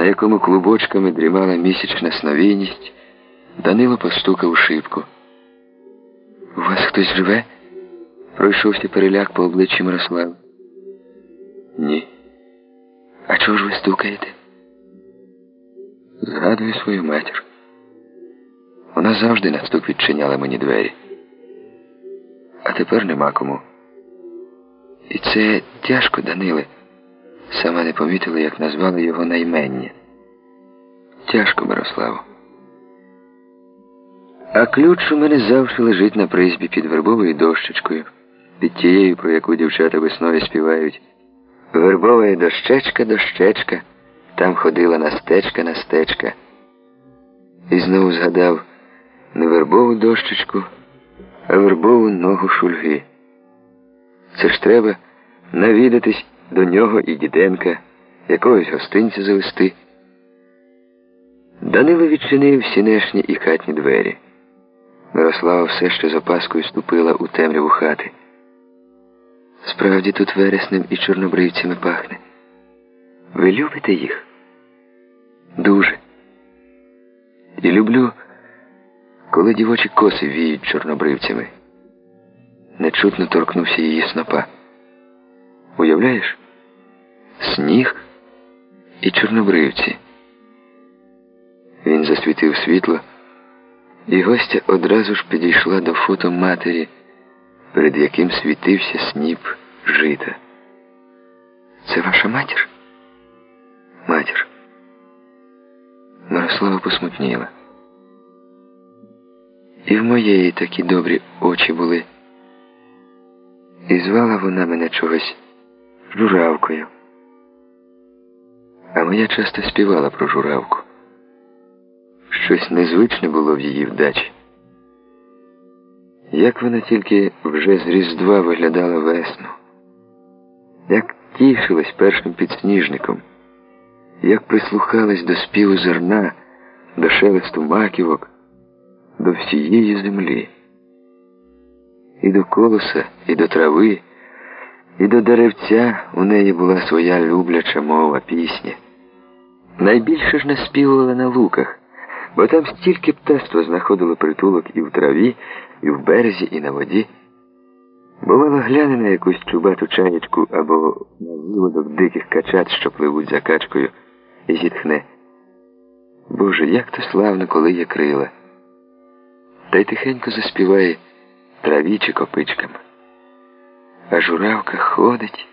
на якому клубочками дрімала місячна сновійність, Данило постукав у шибку. У вас хтось живе? Пройшовся переляк по обличчі Мирослава. Ні. А чого ж ви стукаєте? Згадую свою матір. Вона завжди на стук відчиняла мені двері. А тепер нема кому. І це тяжко, Даниле. Сама не помітила, як назвали його наймення. Тяжко, Мирославо. А ключ у мене завжди лежить на призбі під вербовою дощечкою, під тією, про яку дівчата весною співають. Вербова дощечка, дощечка, там ходила настечка, настечка. І знову згадав не вербову дощечку, а вербову ногу шульги. Це ж треба навідатись до нього і діденка, якогось гостинця завести. Данило відчинив сінешні і хатні двері. Мирослава все ще з опаскою ступила у темряву хати. Справді тут вереснем і чорнобривцями пахне. Ви любите їх? Дуже. І люблю, коли дівочі коси віють чорнобривцями. Нечутно торкнувся її снопа. Уявляєш? Сніг і чорнобривці. Він засвітив світло, і гостя одразу ж підійшла до фото матері, перед яким світився сніп жита. Це ваша матір? Матір. Мирослава посмутніла. І в моєї такі добрі очі були. І звала вона мене чогось журавкою. А моя часто співала про журавку. Щось незвичне було в її вдачі. Як вона тільки вже з Різдва виглядала весну, як тішилась першим підсніжником, як прислухалась до співу зерна, до шелесту маківок, до всієї землі, і до колоса, і до трави, і до деревця у неї була своя любляча мова пісня. Найбільше ж наспівувала на луках бо там стільки птаства знаходило притулок і в траві, і в березі, і на воді. Бувало, гляне на якусь чубату чаєчку або на виводок диких качат, що пливуть за качкою, і зітхне. Боже, як то славно, коли є крила. Та й тихенько заспіває траві чи копичкам. А журавка ходить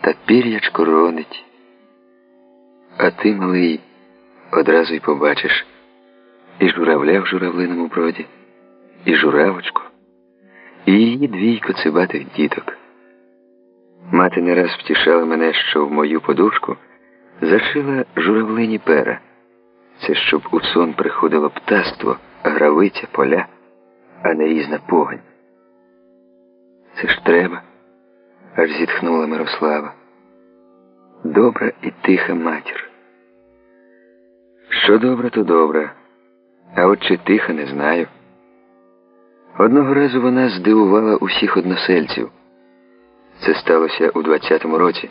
та пір'ячко ронить. А ти, малий, одразу й побачиш і журавля в журавлиному броді, і журавочку, і її двійко цибатих діток. Мати не раз втішала мене, що в мою подушку зашила журавлині пера. Це щоб у сон приходило птаство, гравиця, поля, а не різна погань. Це ж треба, аж зітхнула Мирослава. Добра і тиха матір. Що добре, то добре. А от чи тиха, не знаю. Одного разу вона здивувала усіх односельців. Це сталося у 20-му році.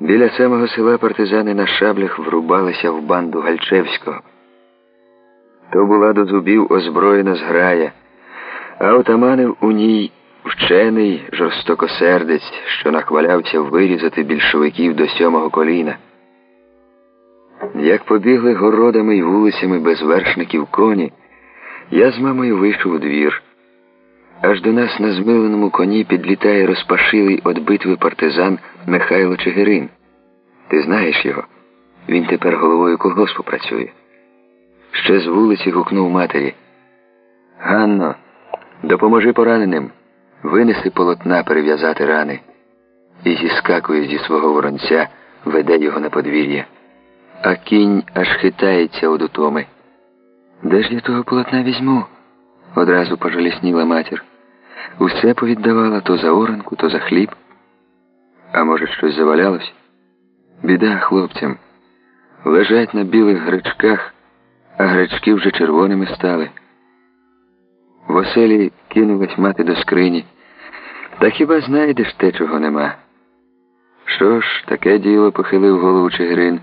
Біля самого села партизани на шаблях врубалися в банду Гальчевського. То була до зубів озброєна зграя, а отаманив у ній вчений жорстокосердець, що нахвалявся вирізати більшовиків до сьомого коліна. Як побігли городами й вулицями без вершників коні, я з мамою вийшов у двір. Аж до нас на змиленому коні підлітає розпашилий від битви партизан Михайло Чигирин. Ти знаєш його? Він тепер головою колгоспу працює. Ще з вулиці гукнув матері. Ганно, допоможи пораненим, винеси полотна перев'язати рани. І зіскакує зі свого воронця, веде його на подвір'я а кінь аж хитається од утоми. Де ж я того полотна візьму? Одразу пожалісніла матір. Усе повіддавала то за оранку, то за хліб. А може, щось завалялось? Біда хлопцям. Лежать на білих гречках, а гречки вже червоними стали. В оселі кинулась мати до скрині. Та хіба знайдеш те, чого нема? Що ж, таке діло похилив голову Чигирин.